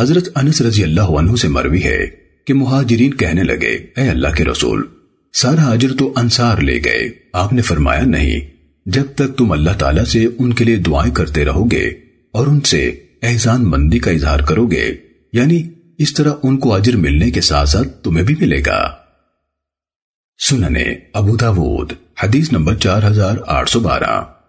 حضرت انس رضی اللہ عنہ سے مروی ہے کہ مہاجرین کہنے لگے، اے اللہ کے رسول، سارا حاجر تو انصار لے گئے۔ آپ نے فرمایا، نہیں، جب تک تم اللہ تعالیٰ سے ان کے لیے دعائیں کرتے رہو گے اور ان سے احسان مندی کا اظہار کرو گے یعنی اس طرح ان کو اجر ملنے کے ساتھ ساتھ تمہیں بھی ملے گا۔ سننے، ابو داود، حدیث نمبر چار ہزار آٹھ سو بارہ۔